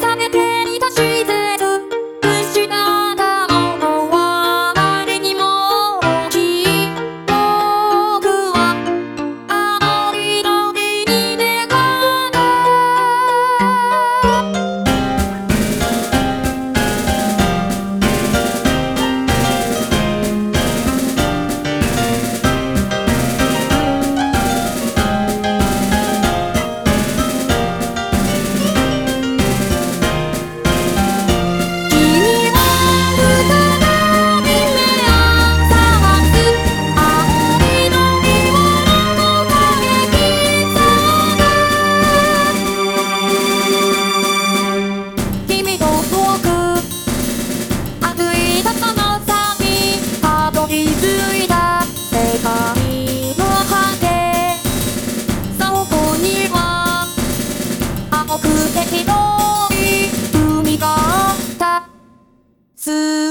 Time you つ